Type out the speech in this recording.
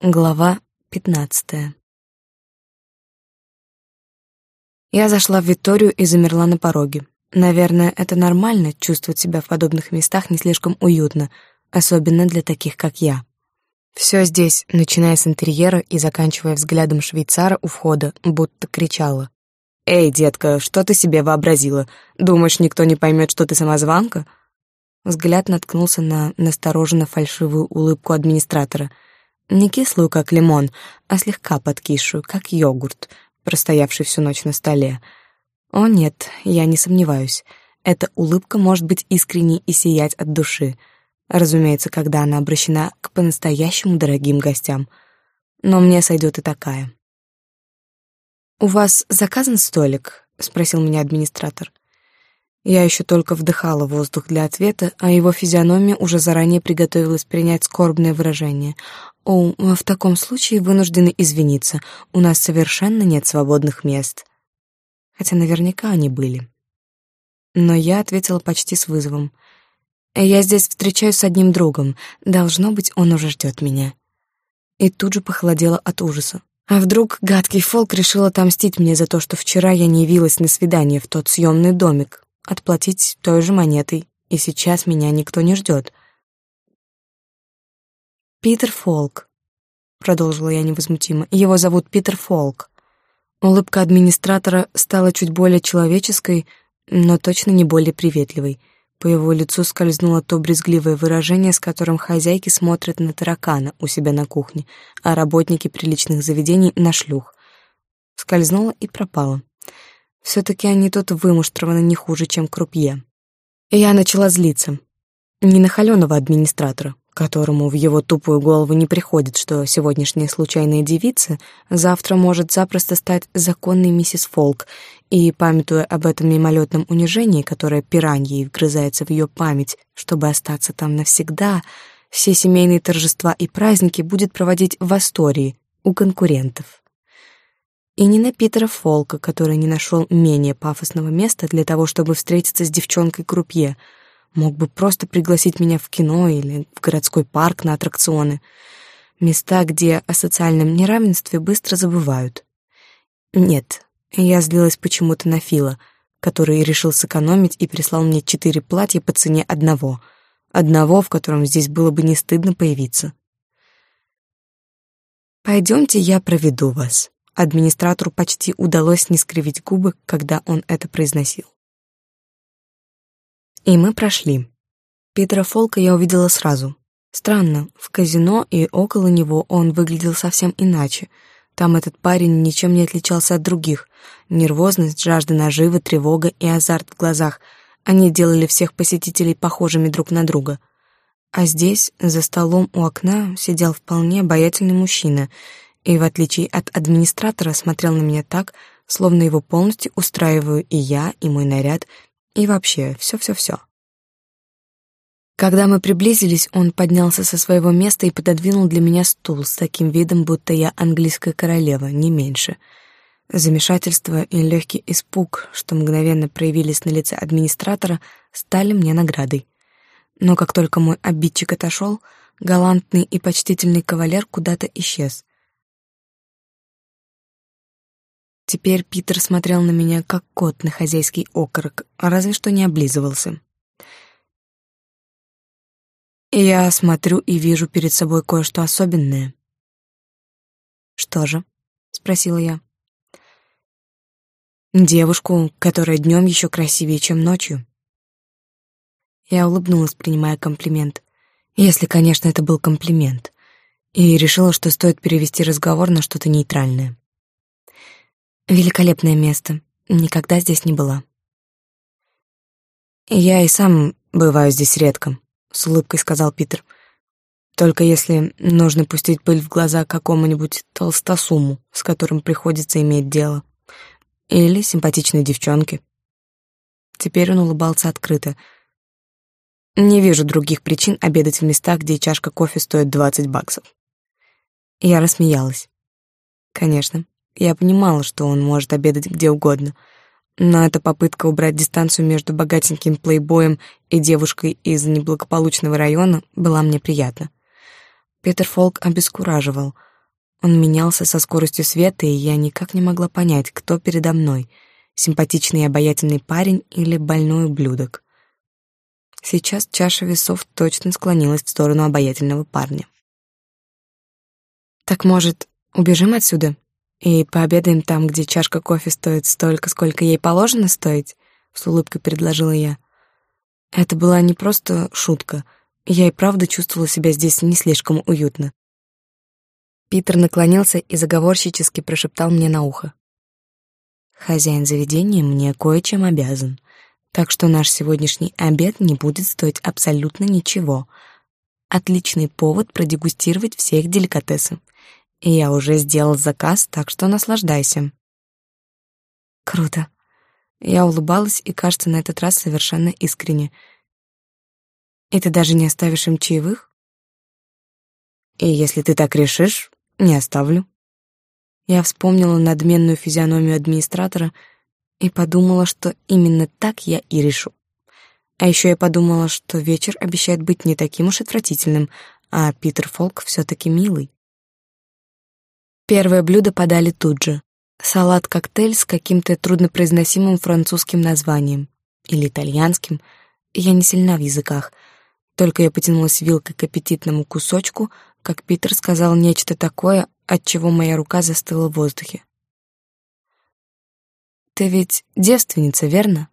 Глава пятнадцатая Я зашла в Викторию и замерла на пороге. Наверное, это нормально чувствовать себя в подобных местах не слишком уютно, особенно для таких, как я. Все здесь, начиная с интерьера и заканчивая взглядом швейцара у входа, будто кричала. «Эй, детка, что ты себе вообразила? Думаешь, никто не поймет, что ты самозванка?» Взгляд наткнулся на настороженно фальшивую улыбку администратора — не кислую, как лимон, а слегка подкисшую, как йогурт, простоявший всю ночь на столе. О нет, я не сомневаюсь. Эта улыбка может быть искренней и сиять от души. Разумеется, когда она обращена к по-настоящему дорогим гостям. Но мне сойдет и такая. «У вас заказан столик?» — спросил меня администратор. Я еще только вдыхала воздух для ответа, а его физиономия уже заранее приготовилась принять скорбное выражение. «О, в таком случае вынуждены извиниться, у нас совершенно нет свободных мест». Хотя наверняка они были. Но я ответила почти с вызовом. «Я здесь встречаюсь с одним другом. Должно быть, он уже ждет меня». И тут же похолодела от ужаса. А вдруг гадкий фолк решил отомстить мне за то, что вчера я не явилась на свидание в тот съемный домик, отплатить той же монетой, и сейчас меня никто не ждет. «Питер Фолк», — продолжила я невозмутимо, — «его зовут Питер Фолк». Улыбка администратора стала чуть более человеческой, но точно не более приветливой. По его лицу скользнуло то брезгливое выражение, с которым хозяйки смотрят на таракана у себя на кухне, а работники приличных заведений — на шлюх. Скользнуло и пропало. Все-таки они тут вымуштрованы не хуже, чем крупье. И я начала злиться. Не на холеного администратора, которому в его тупую голову не приходит, что сегодняшняя случайная девица завтра может запросто стать законной миссис Фолк, и, памятуя об этом мимолетном унижении, которое пираньей вгрызается в ее память, чтобы остаться там навсегда, все семейные торжества и праздники будет проводить в Астории, у конкурентов. И не на Питера Фолка, который не нашел менее пафосного места для того, чтобы встретиться с девчонкой-крупье. Мог бы просто пригласить меня в кино или в городской парк на аттракционы. Места, где о социальном неравенстве быстро забывают. Нет, я злилась почему-то на Фила, который решил сэкономить и прислал мне четыре платья по цене одного. Одного, в котором здесь было бы не стыдно появиться. «Пойдемте, я проведу вас», Администратору почти удалось не скривить губы, когда он это произносил. И мы прошли. Питера Фолка я увидела сразу. Странно, в казино и около него он выглядел совсем иначе. Там этот парень ничем не отличался от других. Нервозность, жажда наживы, тревога и азарт в глазах. Они делали всех посетителей похожими друг на друга. А здесь, за столом у окна, сидел вполне обаятельный мужчина — и, в отличие от администратора, смотрел на меня так, словно его полностью устраиваю и я, и мой наряд, и вообще все-все-все. Когда мы приблизились, он поднялся со своего места и пододвинул для меня стул с таким видом, будто я английская королева, не меньше. Замешательство и легкий испуг, что мгновенно проявились на лице администратора, стали мне наградой. Но как только мой обидчик отошел, галантный и почтительный кавалер куда-то исчез. Теперь Питер смотрел на меня, как кот на хозяйский окорок, разве что не облизывался. Я смотрю и вижу перед собой кое-что особенное. «Что же?» — спросила я. «Девушку, которая днем еще красивее, чем ночью». Я улыбнулась, принимая комплимент. Если, конечно, это был комплимент. И решила, что стоит перевести разговор на что-то нейтральное. Великолепное место. Никогда здесь не была. Я и сам бываю здесь редко, с улыбкой сказал Питер. Только если нужно пустить пыль в глаза какому-нибудь толстосуму, с которым приходится иметь дело. Или симпатичной девчонке. Теперь он улыбался открыто. Не вижу других причин обедать в местах, где чашка кофе стоит двадцать баксов. Я рассмеялась. Конечно, я понимала, что он может обедать где угодно, но эта попытка убрать дистанцию между богатеньким плейбоем и девушкой из неблагополучного района была мне приятна. Питер Фолк обескураживал. Он менялся со скоростью света, и я никак не могла понять, кто передо мной — симпатичный и обаятельный парень или больной ублюдок. Сейчас чаша весов точно склонилась в сторону обаятельного парня. «Так, может, убежим отсюда и пообедаем там, где чашка кофе стоит столько, сколько ей положено стоить?» — с улыбкой предложила я. Это была не просто шутка. Я и правда чувствовала себя здесь не слишком уютно. Питер наклонился и заговорщически прошептал мне на ухо. «Хозяин заведения мне кое-чем обязан, так что наш сегодняшний обед не будет стоить абсолютно ничего. Отличный повод продегустировать все их деликатесы. И я уже сделал заказ, так что наслаждайся». «Круто». Я улыбалась и, кажется, на этот раз совершенно искренне. «И ты даже не оставишь им чаевых?» «И если ты так решишь, не оставлю. Я вспомнила надменную физиономию администратора и подумала, что именно так я и решу. А еще я подумала, что вечер обещает быть не таким уж отвратительным, а Питер Фолк все-таки милый. Первое блюдо подали тут же. Салат-коктейль с каким-то труднопроизносимым французским названием. Или итальянским. Я не сильна в языках. Только я потянулась вилкой к аппетитному кусочку — как Питер сказал нечто такое, от чего моя рука застыла в воздухе. «Ты ведь девственница, верно?»